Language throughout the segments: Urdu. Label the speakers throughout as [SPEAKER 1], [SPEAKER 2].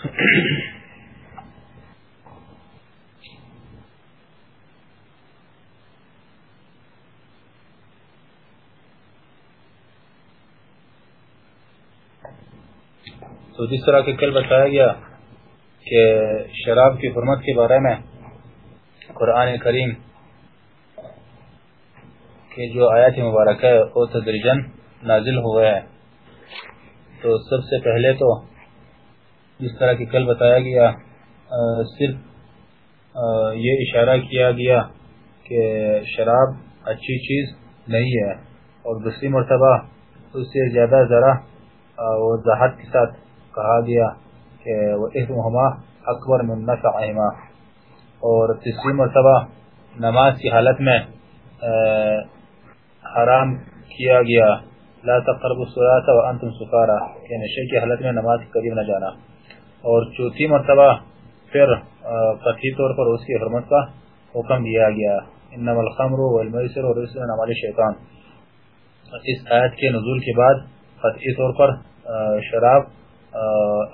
[SPEAKER 1] تو جس طرح کہ کل بتایا گیا کہ شراب کی حرمت کے بارے میں قرآن کریم کہ جو آیات مبارک ہے وہ تدریجن نازل ہوئے ہیں۔ تو سب سے پہلے تو جس طرح کہ کل بتایا گیا صرف یہ اشارہ کیا گیا کہ شراب اچھی چیز نہیں ہے اور دوسری مرتبہ اس سے زیادہ ذرا وضاحت کے ساتھ کہا گیا کہ وہ اسمہما اکبر من نفعہما اور تیسری مرتبہ نماز کی حالت میں حرام کیا گیا۔ لا تقربوا الصلاة وانتم سکارا۔ یعنی کہ نشے کی حالت میں نماز کے قریب نہ جانا۔ اور چوتھی مرتبہ پھر قطعی طور پر اس کی حرمت کا حکم دیا گیا۔ انما الخمر والمیسر ورسل من عمل شیطان اس آیت کے نزول کے بعد قطعی طور پر شراب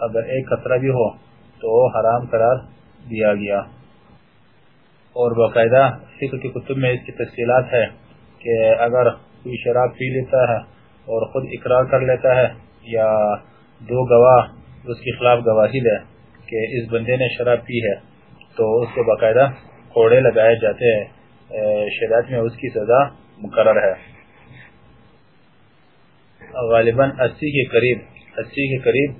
[SPEAKER 1] اگر ایک قطرہ بھی ہو تو حرام قرار دیا گیا۔ اور باقاعدہ فکر کی کتب میں اس کی تفصیلات ہے کہ اگر کوئی شراب پی لیتا ہے اور خود اقرار کر لیتا ہے یا دو گواہ اس کے خلاف گواہی دے کہ اس بندے نے شراب پی ہے، تو اس کو باقاعدہ کوڑے لگائے جاتے ہیں۔ شریعت میں اس کی سزا مقرر ہے۔ غالباً اسی کے قریب، اسی کے قریب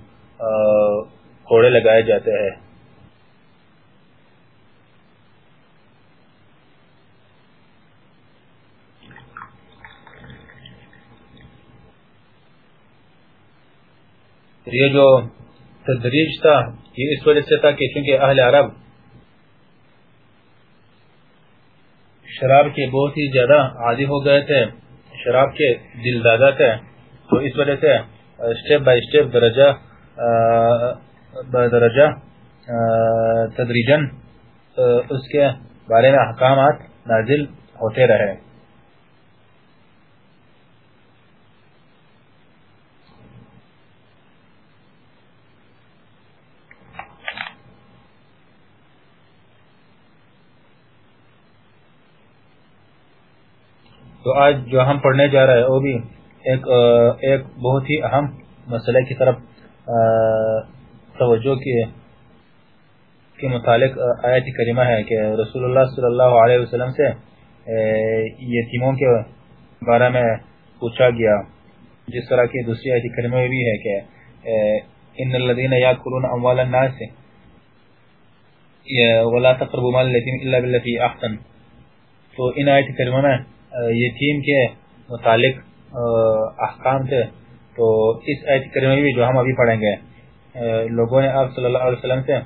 [SPEAKER 1] کوڑے لگائے جاتے ہیں۔ یہ جو تدریج تھا، یہ اس وجہ سے تھا کہ چونکہ اہل عرب شراب کے بہت ہی زیادہ عادی ہو گئے تھے، شراب کے دل دادا تھے، تو اس وجہ سے اسٹیپ بائی اسٹیپ درجہ درجہ تدریجن اس کے بارے میں احکامات نازل ہوتے رہے۔ تو آج جو ہم پڑھنے جا رہے ہیں، وہ بھی ایک ایک بہت ہی اہم مسئلہ کی طرف توجہ کی کے متعلق آیت کریمہ ہے کہ رسول اللہ صلی اللہ علیہ وسلم سے یتیموں کے بارے میں پوچھا گیا۔ جس طرح کی دوسری آیت کریمہ بھی ہے کہ ان الذين ياكلون اموال الناس ولا تقربوا مال اليتيم الا بالتي احسن۔ تو ان آیت کریمہ میں یتیم کے متعلق احکام تھے۔ تو اس آیت کریمہ بھی جو ہم ابھی پڑھیں گے لوگوں نے آپ صلی اللہ علیہ وسلم سے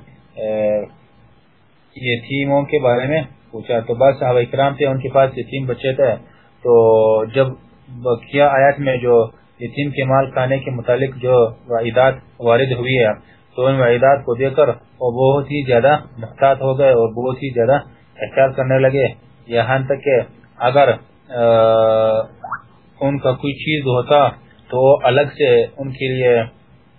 [SPEAKER 1] یتیموں کے بارے میں پوچھا۔ تو بعض صحابہ اکرام تھے، ان کے پاس یتیم بچے تھے۔ تو جب بقیہ آیات میں جو یتیم کے مال کھانے کے متعلق جو وعیدات وارد ہوئی ہے، تو ان وعیدات کو دیکھ کر وہ بہت ہی زیادہ محتاط ہو گئے اور بہت ہی زیادہ احتیاط کرنے لگے۔ یہاں تک کہ اگر ان کا کوئی چیز ہوتا تو الگ سے ان کے لیے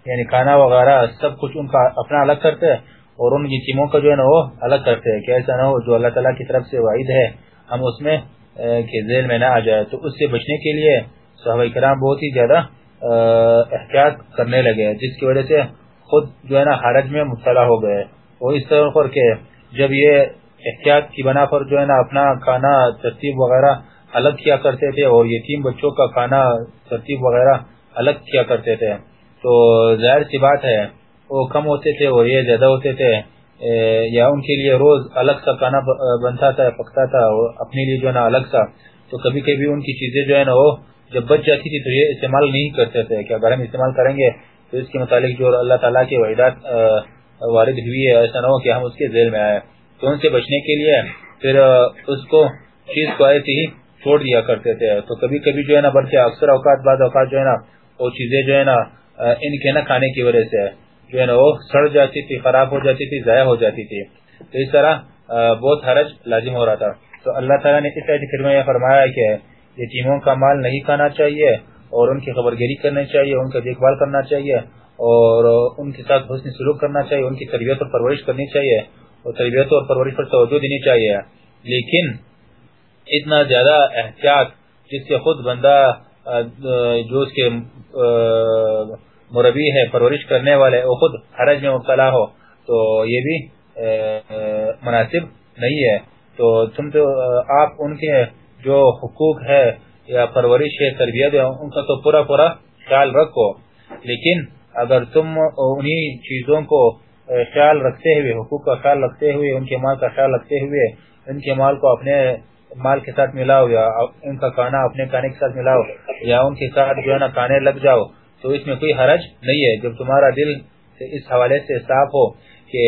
[SPEAKER 1] یعنی کھانا وغیرہ سب کچھ ان کا اپنا الگ کرتے اور ان یتیموں کا جو ہے نا وہ الگ کرتے ہیں کہ ایسا نہ ہو، جو اللہ تعالیٰ کی طرف سے وعید ہے، ہم اس میں کہ ذیل میں نہ آ جائے۔ تو اس سے بچنے کے لیے صحابہ کرام بہت ہی زیادہ احتیاط کرنے لگے جس کی وجہ سے خود جو ہے نا حرج میں مبتلا ہو گئے۔ وہ اس طرح پر کہ جب یہ احتیاط کی بنا پر جو ہے نا اپنا کھانا، ترتیب وغیرہ الگ کیا کرتے تھے اور یتیم بچوں کا کھانا، ترتیب وغیرہ الگ کیا کرتے تھے۔ تو ظاہر سی بات ہے، وہ کم ہوتے تھے اور یہ زیادہ ہوتے تھے۔ یا ان کے لیے روز الگ سا کھانا بنتا تھا، پکتا تھا اپنے لیے جو ہے نا الگ سا۔ تو کبھی کبھی ان کی چیزیں جو ہے نا وہ جب بچ جاتی تھی تو یہ استعمال نہیں کرتے تھے کہ اگر ہم استعمال کریں گے تو اس کے متعلق جو اللہ تعالیٰ کے وحیدات وارد ہوئی ہے، ایسا نہ ہو کہ ہم اس کے ذیل میں آئے۔ تو ان سے بچنے کے لیے پھر اس کو، چیز کو ایسی ہی چھوڑ دیا کرتے تھے۔ تو کبھی کبھی جو ہے نا بلکہ اکثر اوقات بعد اوقات جو ہے نا وہ چیزیں جو ہے نا ان کے نہ کھانے کی وجہ سے جو ہے نا وہ سڑ جاتی تھی، خراب ہو جاتی تھی، ضائع ہو جاتی تھی۔ تو اس طرح بہت حرج لازم ہو رہا تھا۔ تو اللہ تعالیٰ نے اس آیت میں یہ فرمایا کہ یتیموں کا مال نہیں کھانا چاہیے اور ان کی خبرگیری کرنی چاہیے، ان کا دیکھ بھال کرنا چاہیے اور ان کے ساتھ حسن سلوک کرنا چاہیے، ان کی تربیت اور پرورش کرنی چاہیے۔ اور تربیت اور پرورش پر توجہ دینی چاہیے۔ لیکن اتنا زیادہ احتیاط جس سے خود بندہ جو اس کے مربی ہے پرورش کرنے والے، وہ خود حرج میں مبتلا ہو، تو یہ بھی مناسب نہیں ہے۔ تو تم تو آپ ان کے جو حقوق ہے یا پرورش ہے، تربیت ہے، ان کا تو پورا پورا خیال رکھو۔ لیکن اگر تم انہی چیزوں کو خیال رکھتے ہوئے، حقوق کا خیال رکھتے ہوئے، ان کے مال کا خیال رکھتے ہوئے، ان کے مال کو اپنے مال کے ساتھ ملاؤ یا ان کا کانا اپنے کانے کے ساتھ ملاؤ یا ان کے ساتھ جو ہے نا کانے لگ جاؤ، تو اس میں کوئی حرج نہیں ہے۔ جب تمہارا دل اس حوالے سے صاف ہو کہ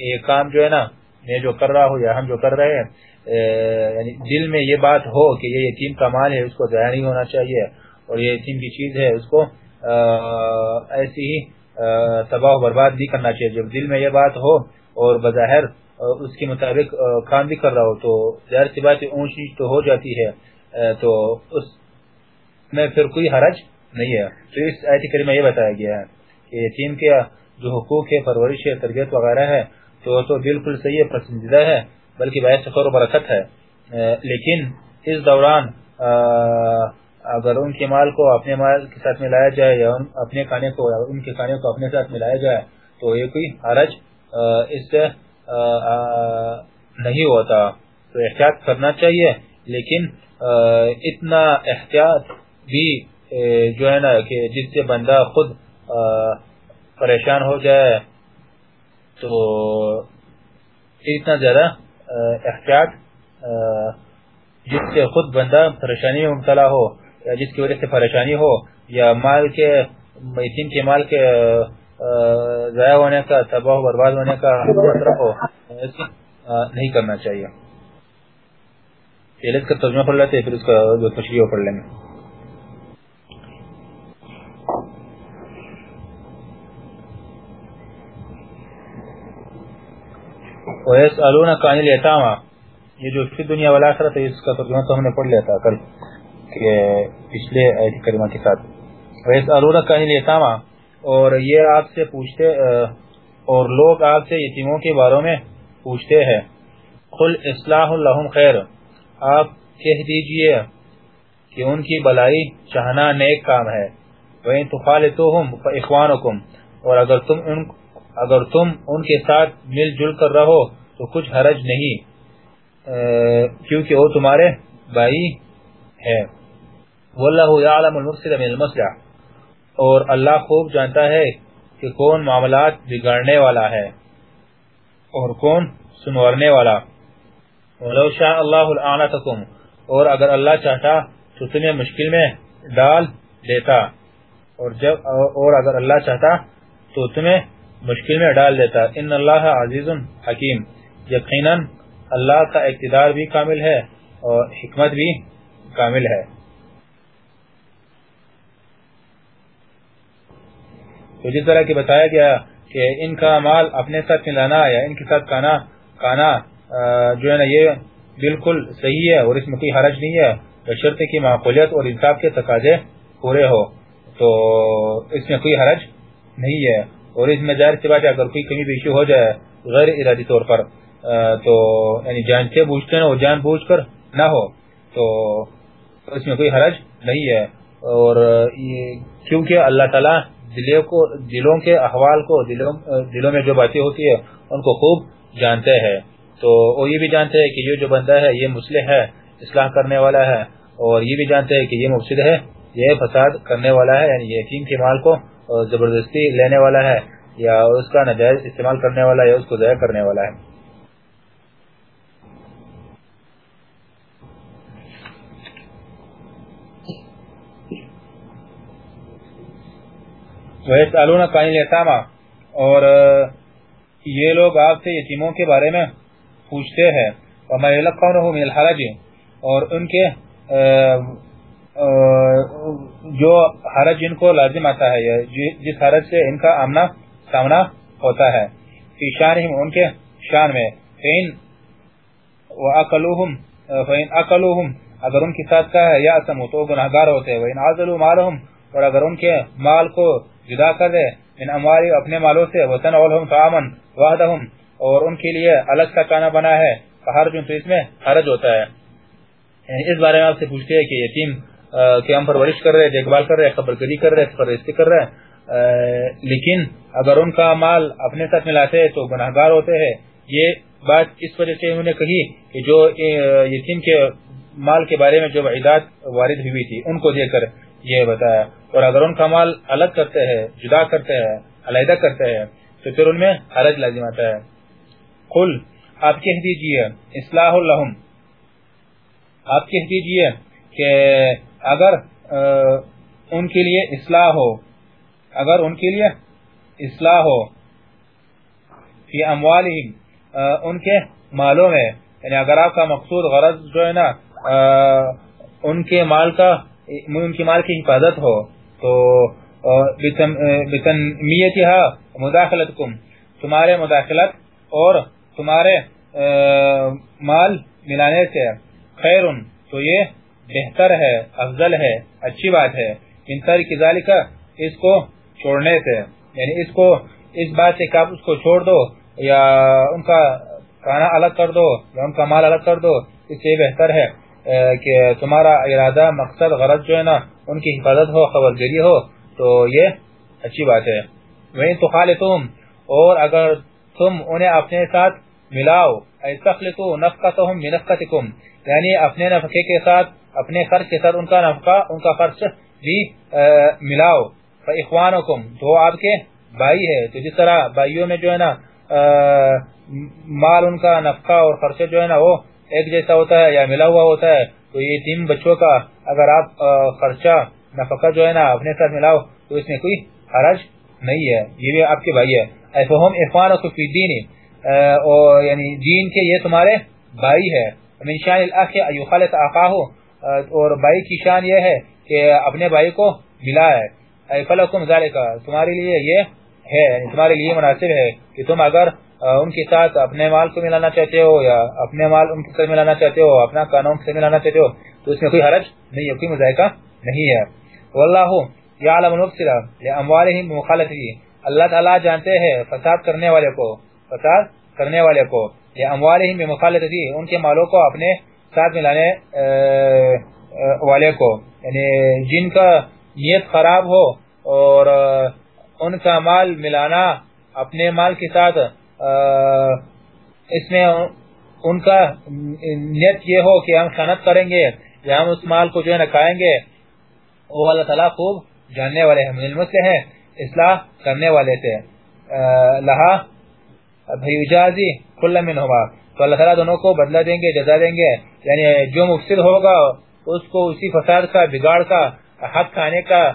[SPEAKER 1] یہ کام جو ہے نا میں جو کر رہا ہوں یا ہم جو کر رہے ہیں یعنی دل میں یہ بات ہو کہ یہ یتیم کا مال ہے، اس کو ضائع نہیں ہونا چاہیے اور یہ یتیم کی چیز ہے، اس کو ایسی ہی تباہ و برباد نہیں کرنا چاہیے۔ جب دل میں یہ بات ہو اور بظاہر اس کے مطابق کام بھی کر رہا ہو تو ظاہر سی بات اونچ نیچ تو ہو جاتی ہے تو اس میں پھر کوئی حرج نہیں ہے۔ تو اس آیت کریمہ یہ بتایا گیا ہے کہ یتیم کے جو حقوق ہے، پرورش ہے، تربیت وغیرہ ہے، تو تو بالکل صحیح ہے، پسندیدہ ہے، بلکہ باعث فخر و برکت ہے۔ لیکن اس دوران اگر ان کے مال کو اپنے مال کے ساتھ ملایا جائے یا اپنے کھانے کو ان کے کھانے کو اپنے ساتھ ملایا جائے، تو یہ کوئی حرج اس سے نہیں ہوتا۔ تو احتیاط کرنا چاہیے، لیکن اتنا احتیاط بھی جو ہے نا کہ جس سے بندہ خود پریشان ہو جائے، تو اتنا زیادہ احتیاط جس سے خود بندہ پریشانی میں مبتلا ہو، یا جس کی وجہ سے پریشانی ہو، یا مال کے یتیم کے مال کے ضائع ہونے کا، تباہ برباد ہونے کا ہو نہیں کرنا چاہیے۔ پہلے اس کا ترجمہ پڑھ لیتے، پھر اس کا جو تشریح پڑھ لیں گے۔ وَيَسْأَلُونَ كَعْنِ الْيَتَامَا یہ جو فی دنیا والا آخرت ہے اس کا ترجمہ تو ہم نے پڑھ لیا تھا کل، کہ پچھلے آیت کریمہ کے ساتھ۔ وَيَسْأَلُونَ كَعْنِ الْيَتَامَا اور یہ آپ سے پوچھتے اور لوگ آپ سے یتیموں کے باروں میں پوچھتے ہیں۔ قل اصلاح لهم خیر۔ آپ کہہ دیجیے کہ ان کی بلائی چاہنا نیک کام ہے۔ وَإِن تُخَالِتُوهُمْ فَإِخْوَانُكُمْ۔ اور اگر تم ان، اگر تم ان کے ساتھ مل جل کر رہو تو کچھ حرج نہیں کیونکہ وہ تمہارے بھائی ہے واللہ یعلم المفسد من المصلح۔ اور اللہ خوب جانتا ہے کہ کون معاملات بگاڑنے والا ہے اور کون سنورنے والا۔ ولو شاء اللہ الاعنتکم اور اگر اللہ چاہتا تو تمہیں مشکل میں ڈال دیتا۔ اور جب، اور اگر اللہ چاہتا تو تمہیں مشکل میں ڈال دیتا۔ ان اللہ عزیز حکیم، یقیناً اللہ کا اقتدار بھی کامل ہے اور حکمت بھی کامل ہے۔ تو جس طرح کی بتایا گیا کہ ان کا مال اپنے ساتھ ملانا یا ان کے ساتھ کانا کانا جو ہے نا یہ بالکل صحیح ہے اور اس میں کوئی حرج نہیں ہے۔ بشرط کی معقولیت اور انصاف کے تقاضے پورے ہو تو اس میں کوئی حرج نہیں ہے۔ اور اس میں ظاہر سی بات ہے، اگر کوئی کمی بیشی ہو جائے غیر ارادی طور پر تو یعنی جانتے بوجھتے ہیں اور جان بوجھ کر نہ ہو، تو اس میں کوئی حرج نہیں ہے۔ اور کیونکہ اللہ تعالیٰ دلوں کو، دلوں کے احوال کو، دلوں دلوں میں جو باتیں ہوتی ہے ان کو خوب جانتے ہیں۔ تو وہ یہ بھی جانتے ہیں کہ یہ جو بندہ ہے، یہ مسلح ہے، اصلاح کرنے والا ہے۔ اور یہ بھی جانتے ہیں کہ یہ مفسد ہے، یہ فساد کرنے والا ہے یعنی یتیم کے مال کو زبردستی لینے والا ہے، یا اس کا نجائز استعمال کرنے والا یا اس کو ضائع کرنے والا ہے۔ وَيَسْأَلُونَ قَائِلِ يَتَامَا اور یہ لوگ آپ سے یتیموں کے بارے میں پوچھتے ہیں۔ وما یلقونه من الحرج اور ان کے جو حرج ان کو لازم آتا ہے جی، جس حرج سے ان کا آمنا سامنا ہوتا ہے۔ فی شانہم ان کے شان میں۔ فین وَأَقَلُوهُمْ فَإِنْ أَقَلُوهُمْ، اگر ان کی ساتھ کا ہے، یا اسمو تو گناہگار ہوتے ہیں۔ وَإِنْ عَزَلُوا مَالَهُمْ، اور اگر ان کے مال کو جدا کر دے من امواری اپنے مالوں سے وَتَنَعُلْهُمْ فَعَمًا وَحْدَهُمْ اور ان کے لیے الگ کا کانا بنا ہے۔ حرج تو اس میں حرج ہوتا ہے۔ یعنی اس بارے میں آپ سے پوچھتے ہیں کہ یتیم کہ ہم پرورش کر رہے ہیں، دیکھ بھال کر رہے ہیں، خبر گری کر رہے ہیں پرورشی کر رہے ہیں۔ لیکن اگر ان کا مال اپنے ساتھ ملاتے ہیں تو گناہگار ہوتے ہیں۔ یہ بات اس وجہ سے انہوں نے کہی کہ جو یتیم کے مال کے بارے میں جو وعیدات وارد ہوئی تھی، ان کو دیکھ کر یہ بتایا۔ اور اگر ان کا مال الگ کرتے ہیں، جدا کرتے ہیں، علیحدہ کرتے ہیں، تو پھر ان میں حرج لازم آتا ہے۔ قل، آپ کہہ دیجیے، اصلاح اللہم آپ کہہ دیجیے کہ اگر ان کے لیے اصلاح ہو، اگر ان کے لیے اصلاح ہو، فی اموالہم ان کے مالوں میں یعنی اگر آپ کا مقصود غرض جو ہے نا ان کے مال کا ان کے مال کی حفاظت ہو، تو بتنمیتها مداخلتکم، تمہارے مداخلت اور تمہارے مال ملانے سے خیر تو یہ بہتر ہے، افضل ہے، اچھی بات ہے ان ساری کزالی کا اس کو چھوڑنے سے یعنی اس کو، اس بات سے کہ آپ اس کو چھوڑ دو، یا ان کا کھانا الگ کر دو، یا ان کا مال الگ کر دو، اس سے بہتر ہے۔ کہ تمہارا ارادہ، مقصد، غرض جو ہے نا، ان کی حفاظت ہو، خبرداری ہو، تو یہ اچھی بات ہے۔ وہیں تو خالتم اور اگر تم انہیں اپنے ساتھ ملاؤ ایستخلطو نفقتهم بنفقتکم یعنی اپنے نفقے کے ساتھ، اپنے خرچ کے ساتھ ان کا نفقہ، ان کا خرچ بھی ملاؤ۔ فاخوانکم تو آپ کے بھائی ہے تو جس طرح بھائیوں میں جو ہے نا مال ان کا نفقہ اور خرچہ جو ہے نا، وہ ایک جیسا ہوتا ہے یا ملا ہوا ہوتا ہے، تو یہ تین بچوں کا اگر آپ خرچہ، نفقہ جو ہے نا، اپنے ساتھ ملاؤ، تو اس میں کوئی حرج نہیں ہے۔ یہ بھی آپ کے بھائی ہے۔ ایفہم اخوان فی دین یعنی دین کے یہ تمہارے بھائی ہے۔ من شان الاخ ایخالت آقاہو اور بھائی کی شان یہ ہے کہ اپنے بھائی کو ملا ہے ایفلکم ذالکا تمہارے لیے یہ ہے یعنی تمہارے لیے مناسب ہے کہ تم اگر ان کے ساتھ اپنے مال کو ملانا چاہتے ہو یا اپنے مال ان کے ساتھ ملانا چاہتے ہو، اپنا قانون سے ملانا چاہتے ہو، تو اس میں کوئی حرج نہیں ہے، کوئی مذائقہ نہیں ہے۔ واللہ یعلم المفسد لاموالهم مخالفه اللہ تعالی جانتے ہیں فساد کرنے والے کو، فساد کرنے والے کو۔ یا اموالهم ان کے مالوں کو اپنے ساتھ ملانے والے کو۔ یعنی جن کا نیت خراب ہو اور ان کا مال ملانا اپنے مال کے ساتھ اس میں ان کا نیت یہ ہو کہ ہم خیانت کریں گے یا ہم اس مال کو جو ہے نا کھائیں گے، وہ اللہ تعالیٰ خوب جاننے والے ہیں من سے ہیں، اصلاح کرنے والے تھے۔ لہا بھیجازی کل من ہوا تو اللہ تعالیٰ دونوں کو بدلہ دیں گے، جزا دیں گے۔ یعنی جو مفسد ہوگا، اس کو اسی فساد کا، بگاڑ کا، حق کھانے کا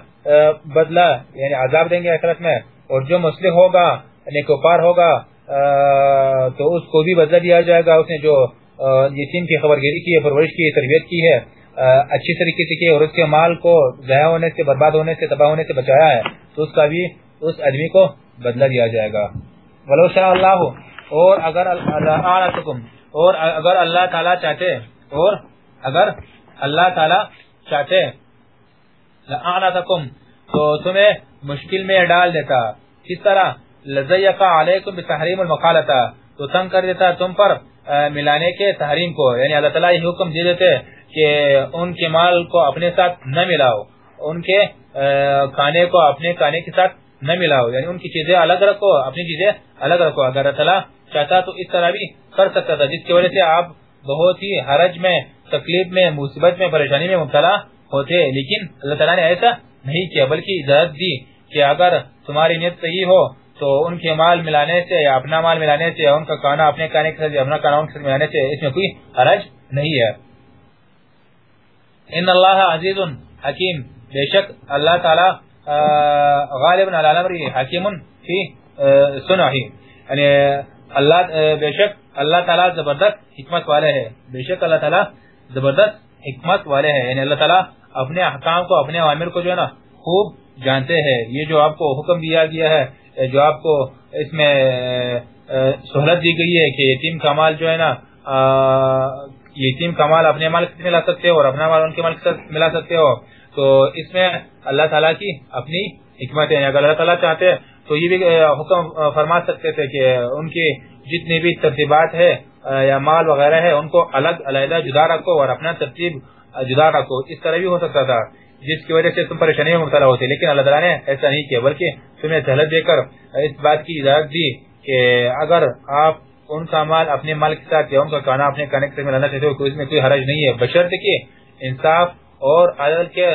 [SPEAKER 1] بدلہ یعنی عذاب دیں گے اخرت میں۔ اور جو مسلح ہوگا نیکوپار ہوگا تو اس کو بھی بدلہ دیا جائے گا۔ اس نے جو یتیم کی خبرگیری کی ہے، پرورش کی ہے، تربیت کی ہے اچھی طریقے سے کی اور اس کے مال کو ضائع ہونے سے، برباد ہونے سے، تباہ ہونے سے بچایا ہے، تو اس کا بھی، اس آدمی کو بدلہ دیا جائے گا۔ ولو شاء اللہ، اور اگر اور اگر اللہ تعالی چاہتے، اور اگر اللہ تعالی چاہتے لعنتکم تو تمہیں مشکل میں ڈال دیتا۔ کس طرح لزیقا علیکم بتحریم المخالطہ تو تنگ کر دیتا تم پر ملانے کے تحریم کو۔ یعنی اللہ تعالیٰ یہ حکم دے دیتے کہ ان کے مال کو اپنے ساتھ نہ ملاؤ، ان کے کھانے کو اپنے کھانے کے ساتھ نہ ملاؤ۔ یعنی ان کی چیزیں الگ رکھو، اپنی چیزیں الگ رکھو۔ اگر اللہ تعالیٰ چاہتا تو اس طرح بھی کر سکتا تھا، جس کی وجہ سے آپ بہت ہی حرج میں، تکلیف میں، مصیبت میں، پریشانی میں مبتلا ہوتے۔ لیکن اللہ تعالیٰ نے ایسا نہیں کیا، بلکہ اجازت دی کہ اگر تمہاری نیت صحیح ہو تو ان کے مال ملانے سے یا اپنا مال ملانے سے یا ان کا کانا اپنے کانے کے ساتھ اپنا کانا ان کے ساتھ ملانے سے اس میں کوئی حرج نہیں ہے۔ ان اللہ عزیز حکیم، بے شک اللہ تعالی غالب علی الامر حکیم فی سنہ یعنی اللہ بے شک اللہ تعالی زبردست حکمت والے ہیں۔ بے شک اللہ تعالی زبردست حکمت والے ہیں۔ یعنی اللہ تعالی اپنے احکام کو، اپنے عوامر کو جو ہے نا، خوب جانتے ہیں۔ یہ جو آپ کو حکم دیا گیا ہے جو آپ کو اس میں سہولت دی گئی ہے کہ یتیم کا مال جو ہے نا یتیم کا مال اپنے مال ملا سکتے ہو اور اپنا مال ان کے مال سے ملا سکتے ہو۔ تو اس میں اللہ تعالیٰ کی اپنی حکمت ہے۔ یعنی اگر اللہ تعالیٰ چاہتے تو یہ بھی حکم فرما سکتے تھے کہ ان کی جتنی بھی ترتیبات ہے یا مال وغیرہ ہے، ان کو الگ، علیحدہ جدا رکھو اور اپنا ترتیب جدا رکھو۔ اس طرح بھی ہو سکتا تھا۔ جس کی وجہ سے تم پریشانی میں مبتلا ہوتے، لیکن اللہ تعالیٰ نے ایسا نہیں کیا، بلکہ تمہیں سہلت دے کر اس بات کی اجازت دی کہ اگر آپ ان کا مال اپنے مال کے ساتھ یا ان کا کھانا اپنے کھانے سے ملانا چاہتے ہو تو اس میں کوئی حرج نہیں ہے۔ بشرط کہ انصاف اور عدل کے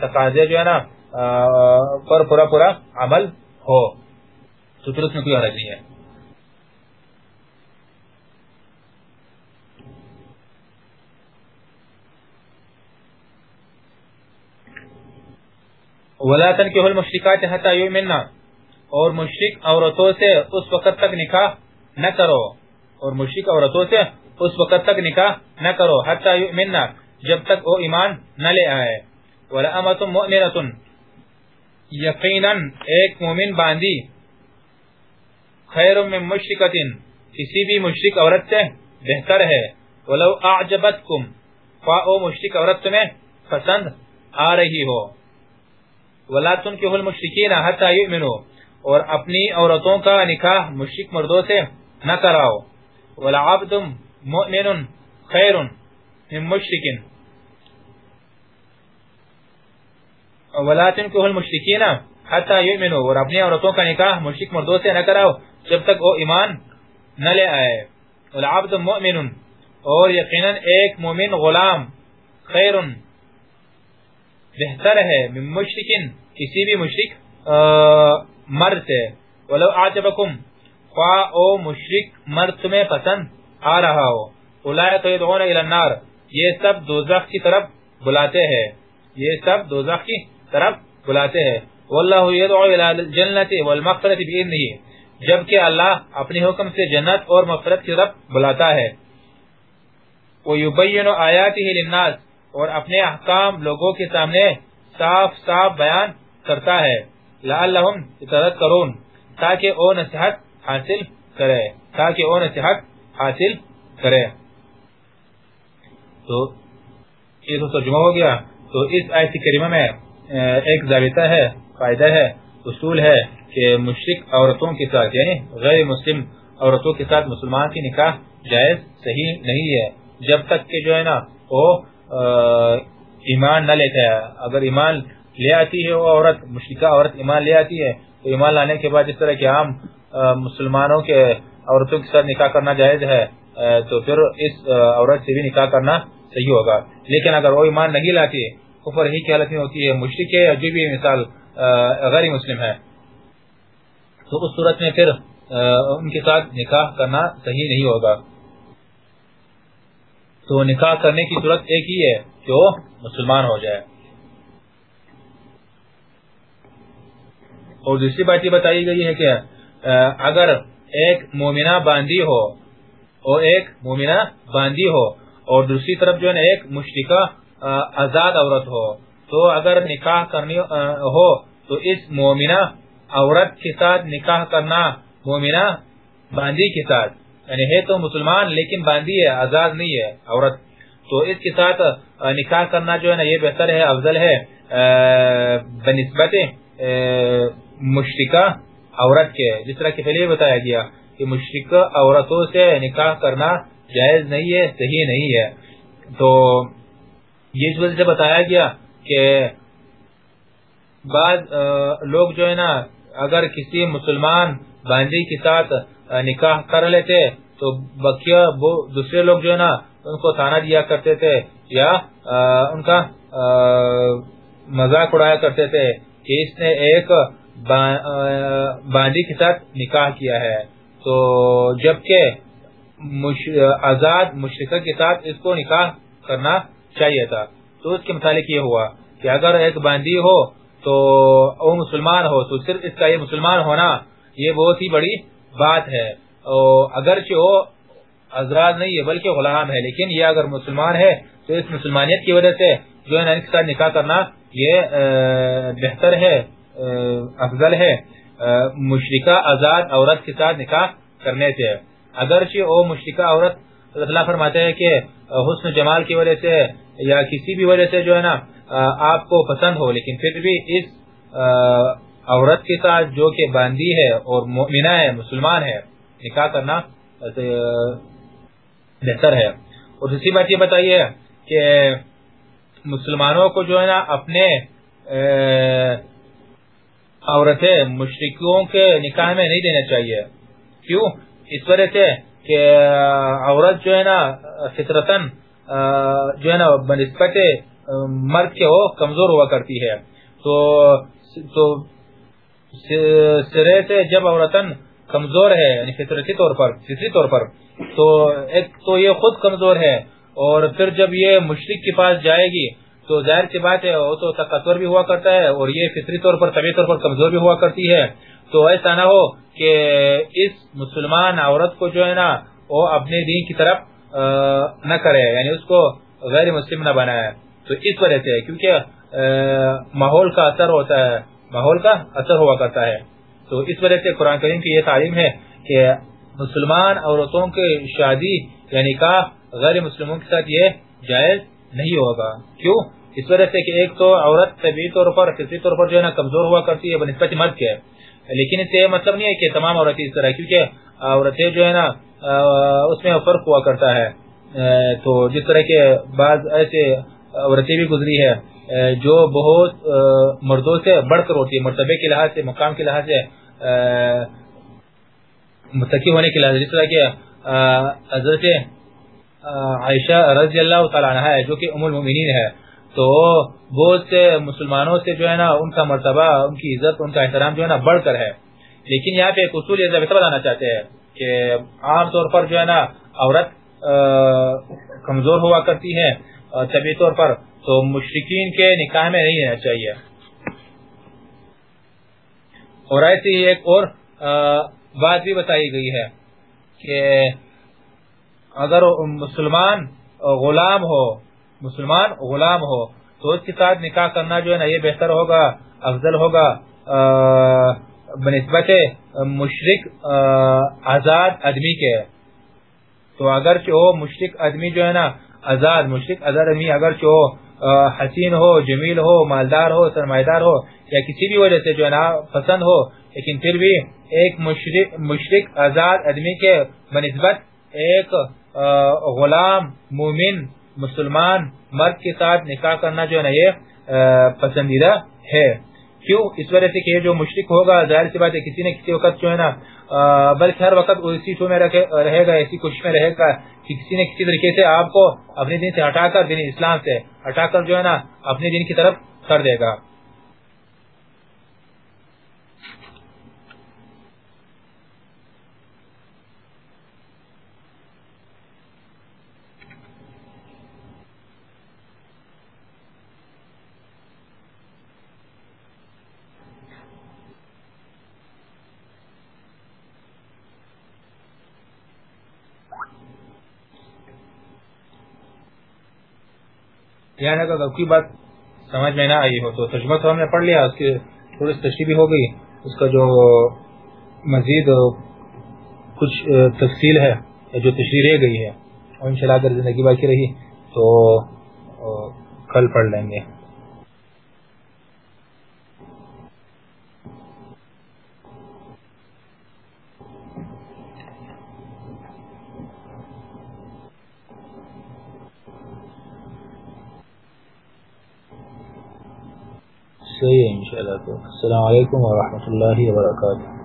[SPEAKER 1] تقاضے جو ہے نا پر پورا پورا عمل ہو۔ تو پھر اس میں کوئی حرج نہیں ہے۔ ولا تنكحوا المشركات حتى يؤمنن اور مشرک عورتوں سے اس وقت تک نکاح نہ کرو۔ اور مشرک عورتوں سے اس وقت تک نکاح نہ کرو۔ حتی یؤمنن جب تک وہ ایمان نہ لے آئے۔ ولأمت مؤمنت یقینا ایک مومن باندی خیر من مشرکت کسی بھی مشرک عورت سے بہتر ہے۔ ولو اعجبتکم فاو مشرک عورت تمہیں پسند آ رہی ہو۔ ولا تنکحوا المشرکین حتی یؤمنوا اور اپنی عورتوں کا نکاح مشرک مردوں سے نہ کراؤ۔ ولا عبد مؤمن خیر من مشرک ولا تنكحوا المشرکین حتى يؤمنوا۔ اور اپنی عورتوں کا نکاح مشرک مردوں سے نہ کراؤ جب تک وہ ایمان نہ لے آئے۔ ولا عبد مؤمن۔ اور یقینا ایک مومن غلام خیر بہتر ہے من مشرک کسی بھی مشرک مرد سے ولو عجبکم خوا او مشرک مرد تمہیں پسند آ رہا ہو۔ اولئک یدعون الى النار، یہ سب دوزخ کی طرف بلاتے ہیں۔ یہ سب دوزخ کی طرف بلاتے ہیں۔ واللہ یدعو الى الجنت والمغفرت باذنہ جبکہ اللہ اپنے حکم سے جنت اور مغفرت کی طرف بلاتا ہے۔ ويبين آیاته للناس اور اپنے احکام لوگوں کے سامنے صاف صاف بیان کرتا ہے۔ لعلهم يتذكرون تاکہ او نصیحت حاصل کرے، تاکہ او نصیحت حاصل کرے۔ تو یہ تو ترجمہ ہو گیا۔ تو اس آیت کریمہ میں ایک ضابطہ ہے فائدہ ہے، اصول ہے کہ مشرک عورتوں کے ساتھ یعنی غیر مسلم عورتوں کے ساتھ مسلمان کی نکاح جائز صحیح نہیں ہے۔ جب تک کہ جو ہے نا، وہ ایمان نہ لیتے ہیں اگر ایمان لے آتی ہے وہ عورت مشرقہ عورت ایمان لے آتی ہے، تو ایمان لانے کے بعد اس طرح کے عام مسلمانوں کے عورتوں کے ساتھ نکاح کرنا جائز ہے تو پھر اس عورت سے بھی نکاح کرنا صحیح ہوگا۔ لیکن اگر وہ ایمان نہیں لاتی، کفر ہی کی حالت میں ہوتی ہے مشرق ہے جو بھی مثال غیر مسلم ہے، تو اس صورت میں پھر ان کے ساتھ نکاح کرنا صحیح نہیں ہوگا۔ تو نکاح کرنے کی صورت ایک ہی ہے کہ وہ مسلمان ہو جائے۔ اور دوسری بات یہ بتائی گئی ہے کہ اگر ایک مومنہ باندی ہو اور ایک مومنہ باندی ہو اور دوسری طرف جو ہے ایک مشرقہ آزاد عورت ہو، تو اگر نکاح کرنی ہو تو اس مومنہ عورت کے ساتھ نکاح کرنا، مومنہ باندی کے ساتھ۔ یعنی ہے تو مسلمان لیکن باندی ہے، آزاد نہیں ہے، عورت۔ تو اس کے ساتھ نکاح کرنا جو ہے نا، یہ بہتر ہے، افضل ہے۔ بنسبت مشرقہ عورت کے۔ جس طرح کہ پہلے بتایا گیا کہ مشرقہ عورتوں سے نکاح کرنا جائز نہیں ہے، صحیح نہیں ہے۔ تو یہ اس وجہ سے بتایا گیا کہ بعض لوگ جو ہے نا، اگر کسی مسلمان باندی کے ساتھ نکاح کر لیتے، تو بقیہ دوسرے لوگ جو ہے نا، ان کو تانا دیا کرتے تھے، یا ان کا مذاق اڑایا کرتے تھے کہ اس نے ایک باندی کے ساتھ نکاح کیا ہے۔ تو جبکہ آزاد مشرقہ کے ساتھ اس کو نکاح کرنا چاہیے تھا۔ تو اس کے متعلق یہ ہوا کہ اگر ایک باندی ہو تو وہ مسلمان ہو، تو صرف اس کا یہ مسلمان ہونا، یہ بہت ہی بڑی بات ہے۔ اگرچہ وہ ازراز نہیں ہے، بلکہ غلام ہے۔ لیکن یہ اگر مسلمان ہے تو اس مسلمانیت کی وجہ سے جو ہے اس کا نکاح کرنا یہ بہتر ہے افضل ہے۔ مشرقہ آزاد عورت کے ساتھ نکاح کرنے سے۔ اگرچہ وہ مشرقہ عورت اللہ فرماتے ہیں کہ حسن جمال کی وجہ سے یا کسی بھی وجہ سے جو ہے نا آپ کو پسند ہو، لیکن پھر بھی اس عورت کے ساتھ جو کہ باندی ہے اور مؤمنہ ہے، مسلمان ہے، نکاح کرنا بہتر ہے۔ اور دوسری بات یہ بتائیے کہ مسلمانوں کو جو ہے نا اپنے عورتیں مشرقوں کے نکاح میں نہیں دینا چاہیے۔ کیوں؟ اس وجہ سے کہ عورت جو ہے نا فطرتن جو ہے نا بنسبت مرد کے وہ کمزور ہوا کرتی ہے۔ تو تو سرے سے جب عورتن کمزور ہے یعنی فطرتی طور پر، فطری طور پر، تو ایک تو یہ خود کمزور ہے اور پھر جب یہ مشرق کے پاس جائے گی، تو ظاہر سی بات ہے، وہ تو تکتور بھی ہوا کرتا ہے اور یہ فطری طور پر طبی طور پر کمزور بھی ہوا کرتی ہے۔ تو ایسا نہ ہو کہ اس مسلمان عورت کو جو ہے نا، وہ اپنے دین کی طرف نہ کرے یعنی اس کو غیر مسلم نہ بنائے۔ تو اس وجہ سے، کیونکہ ماحول کا اثر ہوتا ہے۔ ماحول کا اثر ہوا کرتا ہے۔ تو اس وجہ سے قرآن کریم کی یہ تعلیم ہے کہ مسلمان عورتوں کے شادی یعنی کا غیر مسلموں کے ساتھ یہ جائز نہیں ہوگا۔ کیوں؟ اس وجہ سے کہ ایک تو عورت طبی طور پر، فطری طور پر جو ہے نا کمزور ہوا کرتی ہے بنسبت مرد کے لیکن اس سے مطلب نہیں ہے کہ تمام عورتیں اس طرح، کیونکہ عورتیں جو ہے نا اس میں فرق ہوا کرتا ہے۔ تو جس طرح کے بعض ایسے عورتیں بھی گزری ہے۔ جو بہت مردوں سے بڑھ کر ہوتی ہے، مرتبے کے لحاظ سے، مقام کے لحاظ سے متقی ہونے کے لحاظ سے، جس طرح کے حضرت عائشہ رضی اللہ تعالیٰ عنہ ہے، جو کہ ام المؤمنین ہے، تو بہت سے مسلمانوں سے جو ہے نا، ان کا مرتبہ، ان کی عزت، ان کا احترام جو ہے نا، بڑھ کر ہے۔ لیکن یہاں پہ ایک اصول یہ بتانا چاہتے ہیں کہ عام طور پر جو ہے نا، عورت کمزور ہوا کرتی ہے طبی طور پر تو مشرقین کے نکاح میں نہیں رہنا چاہیے۔ اور ایسی ہی ایک اور بات بھی بتائی گئی ہے کہ اگر مسلمان غلام ہو، مسلمان غلام ہو، تو اس کے ساتھ نکاح کرنا جو ہے نا یہ بہتر ہوگا، افضل ہوگا۔ بنسبت مشرق آزاد آدمی کے۔ تو اگر وہ مشرق آدمی جو ہے نا آزاد مشرق آزاد آدمی اگر حسین ہو، جمیل ہو، مالدار ہو، سرمایدار ہو، یا کسی بھی وجہ سے جو ہے نا، پسند ہو، لیکن پھر بھی ایک مشرق مشرق آزاد آدمی کے بنسبت ایک غلام، مومن، مسلمان، مرد کے ساتھ نکاح کرنا جو ہے نا، یہ پسندیدہ ہے۔ کیوں؟ اس وجہ سے کہ یہ جو مشرق ہوگا، ظاہر سی بات ہے، کسی نہ کسی وقت جو ہے نا بلکہ ہر وقت اسی شو میں رہے گا ایسی کوشش میں رہے گا کہ کسی نہ کسی طریقے سے آپ کو اپنے دین سے ہٹا کر دین اسلام سے ہٹا کر جو ہے نا، اپنے دین کی طرف کر دے گا۔ یعنی اگر کی بات سمجھ میں نہ آئی ہو تو ترجمہ تو ہم نے پڑھ لیا، اس کی تھوڑی تشریح بھی ہو گئی۔ اس کا جو مزید کچھ تفصیل ہے، جو تشریح رہ گئی ہے اور انشاءاللہ اگر زندگی باقی رہی تو کل پڑھ لیں گے۔ وبرکاتہ۔ السلام علیکم ورحمۃ اللہ وبرکاتہ۔